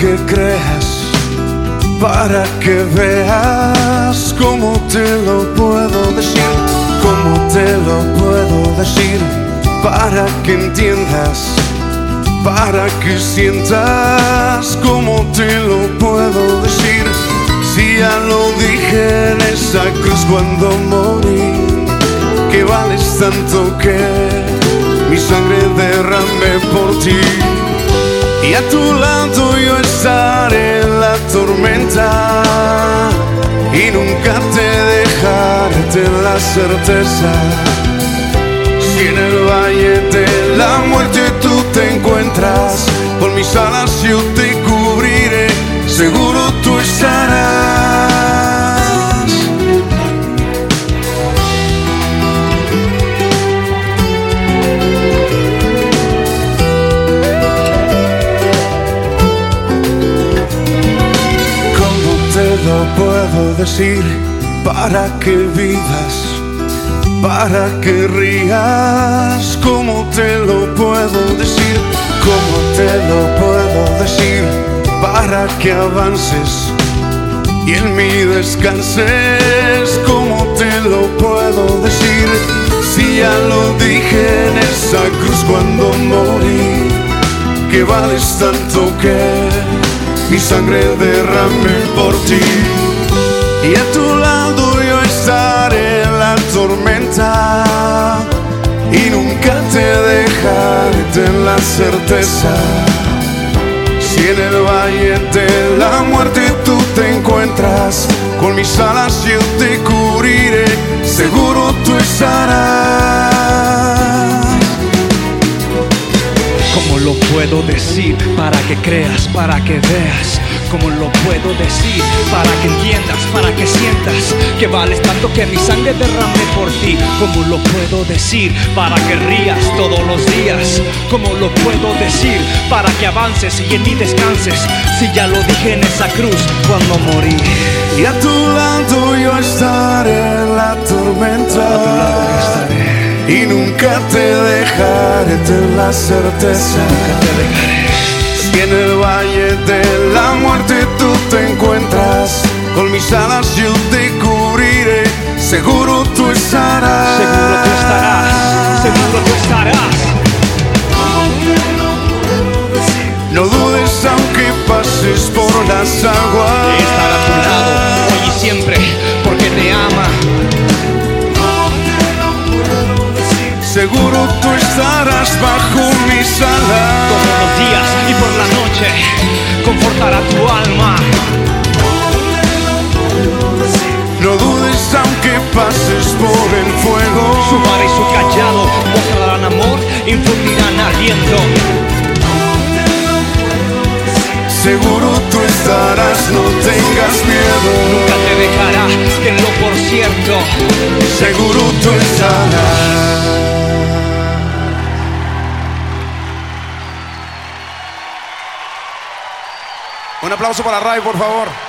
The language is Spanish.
que creas, para que veas cómo te lo puedo decir, cómo te lo puedo decir, para que entiendas, para que sientas cómo te lo puedo decir. Si ya lo dije en esa cruz cuando morí, que vales tanto que mi sangre derramé por ti. Y a tu lado yo estaré en la tormenta y nunca te dejaré tener la certeza. Si en el valle de la muerte tú te encuentras, con mis alas yo te lo puedo decir para que vivas? Para que rías, ¿cómo te lo puedo decir? ¿Cómo te lo puedo decir? Para que avances y en mí descanses, ¿cómo te lo puedo decir? Si ya lo dije en esa cruz cuando morí, que vales tanto que mi sangre derramé por ti. Y a tu lado yo estaré en la tormenta y nunca te dejaré ten la certeza. Si en el valle de la muerte tú te encuentras, con mis alas yo te cubriré, seguro tú estarás. ¿Cómo lo puedo decir para que creas, para que veas? ¿Cómo lo puedo decir para que entiendas, para que sientas que vales tanto que mi sangre derrame por ti? ¿Cómo lo puedo decir para que rías todos los días? ¿Cómo lo puedo decir para que avances y en mí descanses? Si ya lo dije en esa cruz cuando morí. Y a tu lado yo estaré en la tormenta. A tu lado yo estaré. Y nunca te dejaré ten la certeza. Nunca te dejaré. Si en el valle de la muerte tú te encuentras, con mis alas yo te cubriré, seguro tú estarás. Seguro tú estarás. Seguro tú estarás. No dudes aunque pases por las aguas. Estar a tu lado hoy y siempre porque te ama. Tú estarás bajo mis alas. todos los días y por la noche confortará tu alma. No dudes aunque pases por el fuego. Su vara y su callado mostrarán amor, infundirán aliento. Seguro tú estarás, no tengas miedo. Nunca te dejará, tenlo por cierto. Seguro tú estarás. Un aplauso para Ray, por favor.